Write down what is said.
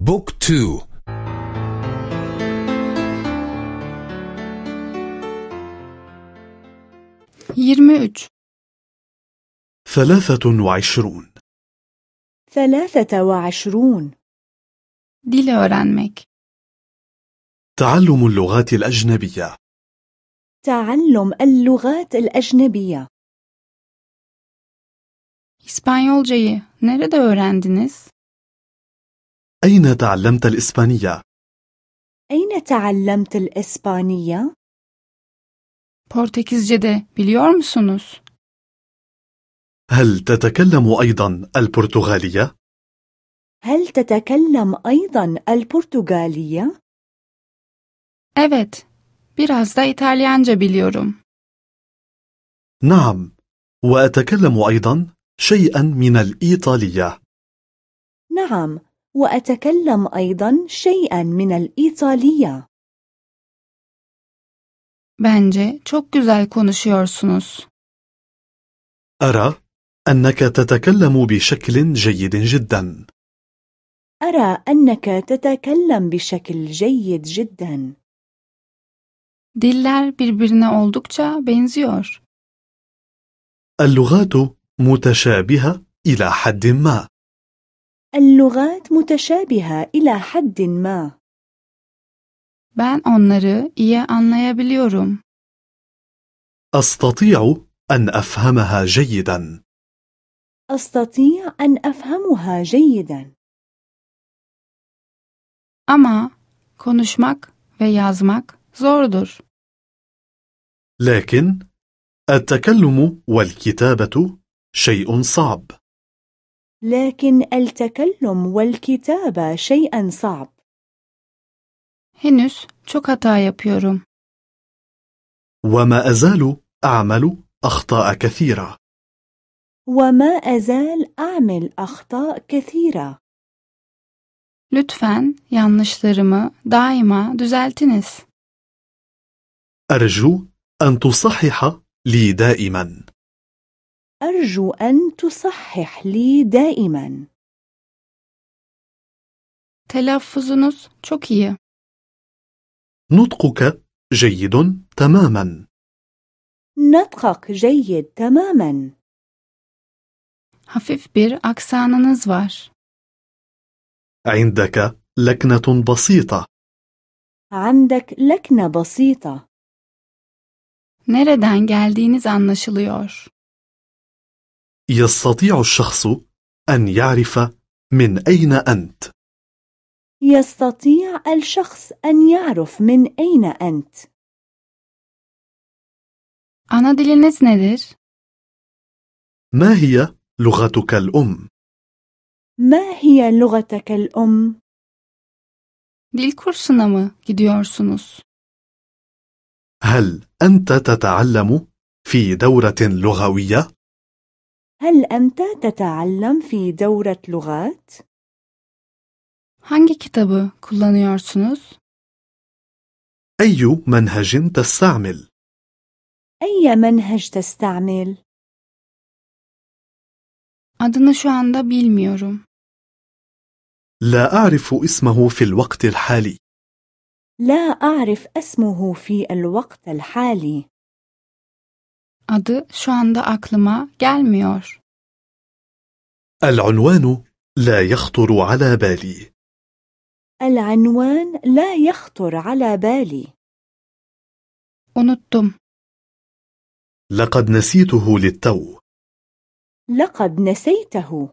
بوك تو. يرمي ثلاثة وعشرون. ثلاثة وعشرون. dil öğrenmek تعلم اللغات الأجنبية. تعلم اللغات الأجنبية. İspanyolcayı nerede öğrendiniz? أين تعلمت الإسبانية؟ أين تعلمت الإسبانية؟ Portekizce'de biliyor musunuz? هل تتكلم أيضا البرتغالية؟ هل تتكلم أيضا البرتغالية؟ Evet, biraz da İtalyanca biliyorum. نعم وأتكلم أيضا شيئا من الإيطالية نعم وأتكلم أيضا شيئا من الإيطالية Bence çok güzel konuşuyorsunuz. أرى أنك تتكلم بشكل جيد جدا أرى أنك تتكلم بشكل جيد جدا Diller birbirine oldukça benziyor. اللغات متشابهة إلى حد ما اللغات متشابهة إلى حد ما Ben onları iyi anlayabiliyorum. أستطيع أن أفهمها جيدا أستطيع أن أفهمها جيدا Ama konuşmak ve yazmak zordur. لكن التكلم والكتابة شيء صعب لكن التكلم والكتابة شيئا صعب Henüz çok hata yapıyorum. وما أزال أعمل أخطاء كثيرة وما أزال أعمل أخطاء كثيرة Lütfen yanlışlarımı daima düzeltiniz. أرجو أن تصحح لي دائما أرجو أن تصحح لي دائما Telaffuzunuz çok iyi. نطقك جيد تماما نطقك جيد تماما Hafif bir aksanınız var. عندك لكنة بسيطة عندك لكنة بسيطة Nereden geldiğiniz anlaşılıyor. يستطيع الشخص أن يعرف من أين أنت يستطيع الشخص أن يعرف من أين أنت Ana diliniz nedir? ما هي لغتك الأم؟ ما هي لغتك الأم؟ Dil kursuna mı gidiyorsunuz? هل أنت تتعلم في دورة لغوية؟ هل أنت تتعلم في دورة لغات؟ Hangi kitabı kullanıyorsunuz? أي منهج تستعمل؟ أي منهج تستعمل؟ Adını şu anda bilmiyorum. لا أعرف اسمه في الوقت الحالي لا أعرف اسمه في الوقت الحالي Adı şu anda aklıma gelmiyor. العنوان لا يخطر على بالي العنوان لا يخطر على بالي Unuttum. لقد نسيته للتو لقد نسيته